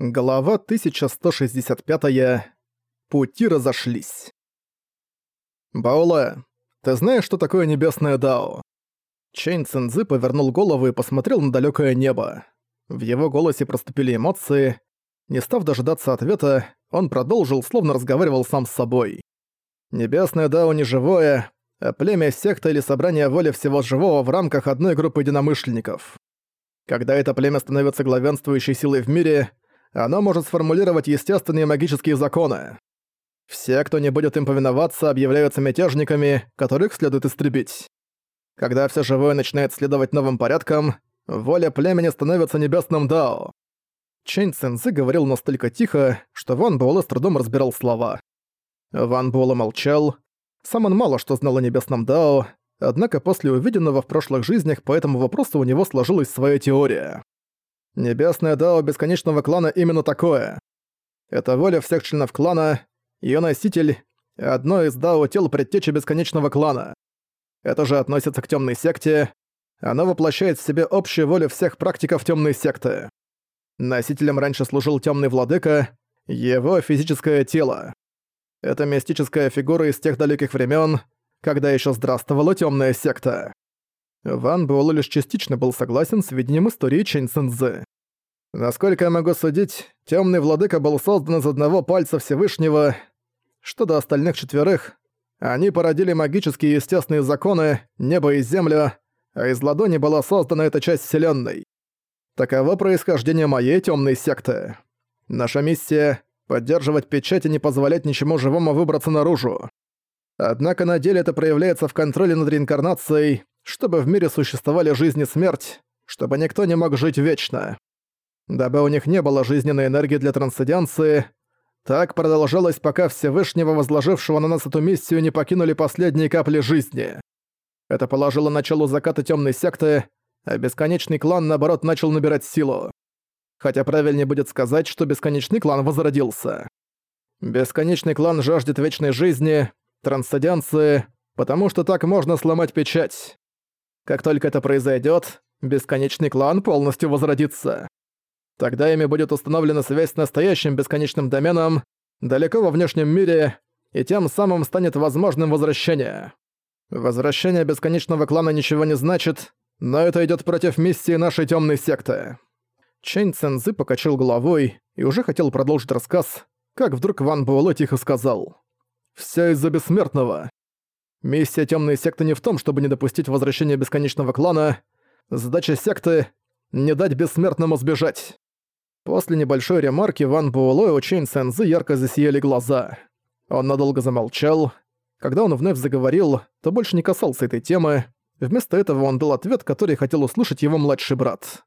Глава 1165. -я. Пути разошлись. Баула, ты знаешь, что такое небесное Дао? Чэнь Цинзы повернул голову и посмотрел на далекое небо. В его голосе проступили эмоции. Не став дожидаться ответа, он продолжил, словно разговаривал сам с собой. Небесное Дао не живое, а племя, секта или собрание воли всего живого в рамках одной группы единомышленников. Когда это племя становится главенствующей силой в мире, оно может сформулировать естественные магические законы. Все, кто не будет им повиноваться, объявляются мятежниками, которых следует истребить. Когда все живое начинает следовать новым порядкам, воля племени становится небесным Дао. Чэнь Цэнзы говорил настолько тихо, что Ван Буэлэ с трудом разбирал слова. Ван Буэлэ молчал. Сам он мало что знал о небесном Дао, однако после увиденного в прошлых жизнях по этому вопросу у него сложилась своя теория. Небесное Дао Бесконечного Клана именно такое. Это воля всех членов клана, ее носитель — одно из Дао тел предтечи Бесконечного Клана. Это же относится к темной секте, оно воплощает в себе общую волю всех практиков темной секты. Носителем раньше служил темный владыка, его физическое тело. Это мистическая фигура из тех далеких времен, когда еще здравствовала темная секта. Ван Буэлэ лишь частично был согласен с видением истории Чэнь Цинзы. Насколько я могу судить, темный владыка был создан из одного пальца Всевышнего. Что до остальных четверых, они породили магические естественные законы, небо и землю, а из ладони была создана эта часть Вселенной. Таково происхождение моей темной секты. Наша миссия — поддерживать печать и не позволять ничему живому выбраться наружу. Однако на деле это проявляется в контроле над реинкарнацией, чтобы в мире существовали жизнь и смерть, чтобы никто не мог жить вечно. Дабы у них не было жизненной энергии для трансценденции, так продолжалось, пока Всевышнего, возложившего на нас эту миссию, не покинули последние капли жизни. Это положило начало заката темной секты, а бесконечный клан, наоборот, начал набирать силу. Хотя правильнее будет сказать, что бесконечный клан возродился. Бесконечный клан жаждет вечной жизни, трансценденции, потому что так можно сломать печать. Как только это произойдет, бесконечный клан полностью возродится. Тогда ими будет установлена связь с настоящим бесконечным доменом, далеко во внешнем мире, и тем самым станет возможным возвращение. Возвращение бесконечного клана ничего не значит, но это идет против миссии нашей темной секты. Чэнь Цэнзы покачал головой и уже хотел продолжить рассказ, как вдруг Ван Буэлэ тихо сказал. «Всё из-за бессмертного. Миссия темной секты не в том, чтобы не допустить возвращения бесконечного клана. Задача секты — не дать бессмертному сбежать. После небольшой ремарки Ван Буэлэ у Чэнь ярко засияли глаза. Он надолго замолчал. Когда он вновь заговорил, то больше не касался этой темы. Вместо этого он дал ответ, который хотел услышать его младший брат.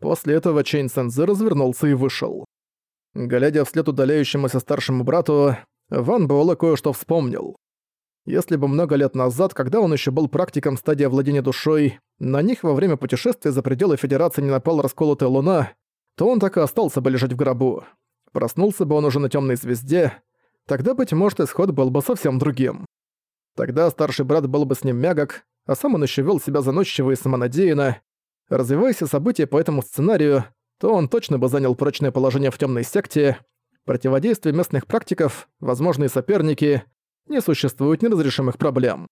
После этого Чэнь Цэнзы развернулся и вышел. Глядя вслед удаляющемуся старшему брату, Ван Буэлэ кое-что вспомнил. Если бы много лет назад, когда он еще был практиком стадии владения душой, на них во время путешествия за пределы Федерации не напала расколотая луна, то он так и остался бы лежать в гробу. Проснулся бы он уже на темной звезде, тогда, быть может, исход был бы совсем другим. Тогда старший брат был бы с ним мягок, а сам он еще вел себя заносчиво и самонадеянно. Развиваясь события по этому сценарию, то он точно бы занял прочное положение в темной секте, противодействие местных практиков, возможные соперники, не существует неразрешимых проблем.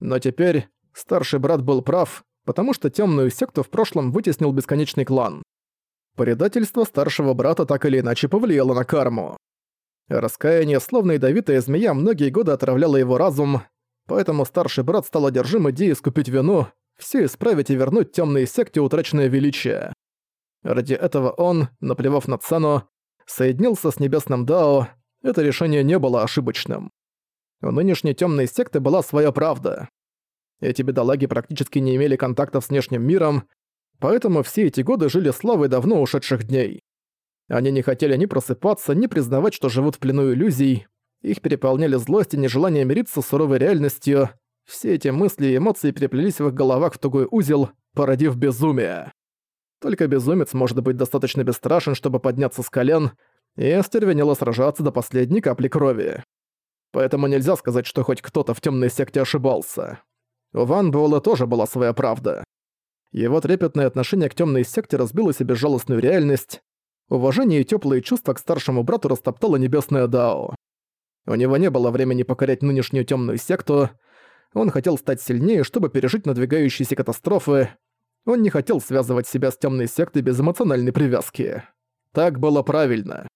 Но теперь старший брат был прав, потому что темную секту в прошлом вытеснил бесконечный клан. Предательство старшего брата так или иначе повлияло на карму. Раскаяние, словно ядовитая змея, многие годы отравляло его разум, поэтому старший брат стал одержим идеей искупить вину, все исправить и вернуть темные секте утраченное величие. Ради этого он, наплевав на цену, соединился с небесным Дао, это решение не было ошибочным. У нынешней темной секты была своя правда. Эти бедолаги практически не имели контактов с внешним миром, поэтому все эти годы жили славой давно ушедших дней. Они не хотели ни просыпаться, ни признавать, что живут в плену иллюзий. Их переполняли злость и нежелание мириться с суровой реальностью. Все эти мысли и эмоции переплелись в их головах в тугой узел, породив безумие. Только безумец может быть достаточно бесстрашен, чтобы подняться с колен и остервенело сражаться до последней капли крови. Поэтому нельзя сказать, что хоть кто-то в темной секте ошибался. У Ван Буэлла тоже была своя правда. Его трепетное отношение к темной секте разбило себе безжалостную реальность. Уважение и теплые чувства к старшему брату растоптало небесное Дао. У него не было времени покорять нынешнюю темную секту. Он хотел стать сильнее, чтобы пережить надвигающиеся катастрофы. Он не хотел связывать себя с темной сектой без эмоциональной привязки. Так было правильно.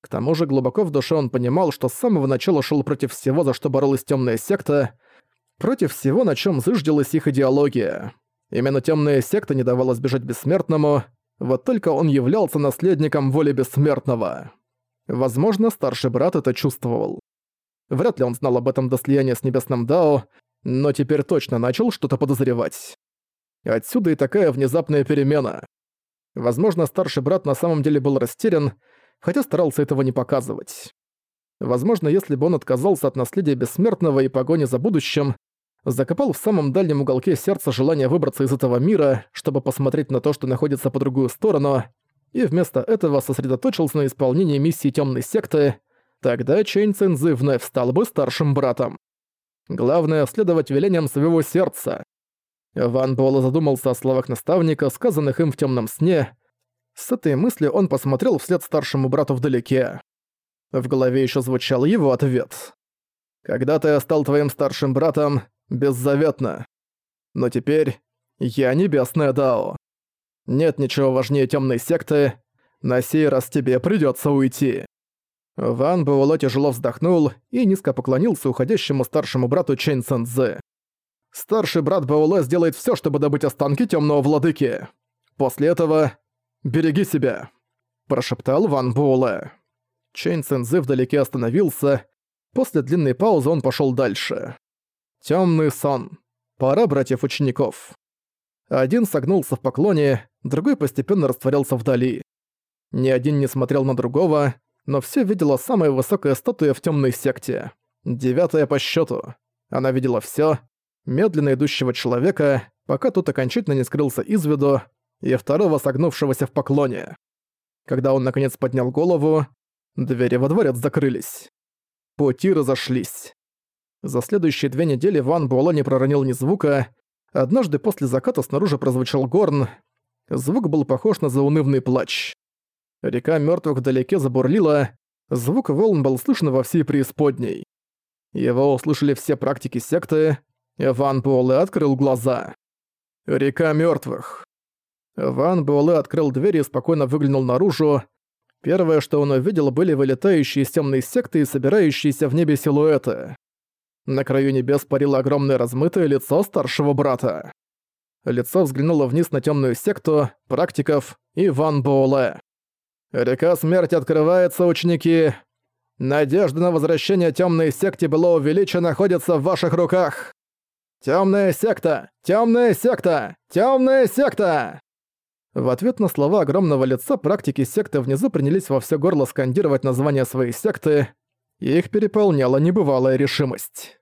К тому же глубоко в душе он понимал, что с самого начала шел против всего, за что боролась темная секта, против всего, на чем зыждилась их идеология. Именно темная секта не давала сбежать бессмертному, вот только он являлся наследником воли бессмертного. Возможно, старший брат это чувствовал. Вряд ли он знал об этом до слияния с Небесным Дао, но теперь точно начал что-то подозревать. Отсюда и такая внезапная перемена. Возможно, старший брат на самом деле был растерян, хотя старался этого не показывать. Возможно, если бы он отказался от наследия бессмертного и погони за будущим, закопал в самом дальнем уголке сердца желание выбраться из этого мира, чтобы посмотреть на то, что находится по другую сторону, и вместо этого сосредоточился на исполнении миссии темной секты, тогда Чэнь Цинзы вновь стал бы старшим братом. Главное — следовать велениям своего сердца. Ван Буэлэ задумался о словах наставника, сказанных им в темном сне. С этой мыслью он посмотрел вслед старшему брату вдалеке. В голове еще звучал его ответ. «Когда-то я стал твоим старшим братом, беззаветно. Но теперь я небесная Дао. Нет ничего важнее темной секты. На сей раз тебе придется уйти». Ван Буэлло тяжело вздохнул и низко поклонился уходящему старшему брату Чэнь Цэнзэ. «Старший брат Бауле сделает все, чтобы добыть останки темного владыки. После этого береги себя», – прошептал Ван Буэлэ. Чэнь Цэнзэ вдалеке остановился. После длинной паузы он пошел дальше. Темный сон. Пора братьев-учеников. Один согнулся в поклоне, другой постепенно растворялся вдали. Ни один не смотрел на другого, но все видела самая высокая статуя в темной секте. Девятая по счету. Она видела все, медленно идущего человека, пока тот окончательно не скрылся из виду, и второго согнувшегося в поклоне. Когда он наконец поднял голову, двери во дворец закрылись. Пути разошлись. За следующие две недели Ван Буэлло не проронил ни звука. Однажды после заката снаружи прозвучал горн. Звук был похож на заунывный плач. Река мертвых вдалеке забурлила. Звук волн был слышен во всей преисподней. Его услышали все практики секты. Ван Буэлэ открыл глаза. Река мертвых. Ван Буэлэ открыл дверь и спокойно выглянул наружу. Первое, что он увидел, были вылетающие из темной секты и собирающиеся в небе силуэты. На краю небес парило огромное размытое лицо старшего брата. Лицо взглянуло вниз на темную секту, практиков и Ван Боуле. «Река смерти открывается, ученики. Надежда на возвращение темной секты было увеличена находится в ваших руках. Темная секта! Темная секта! Темная секта!» В ответ на слова огромного лица практики секты внизу принялись во все горло скандировать название своей секты, их переполняла небывалая решимость.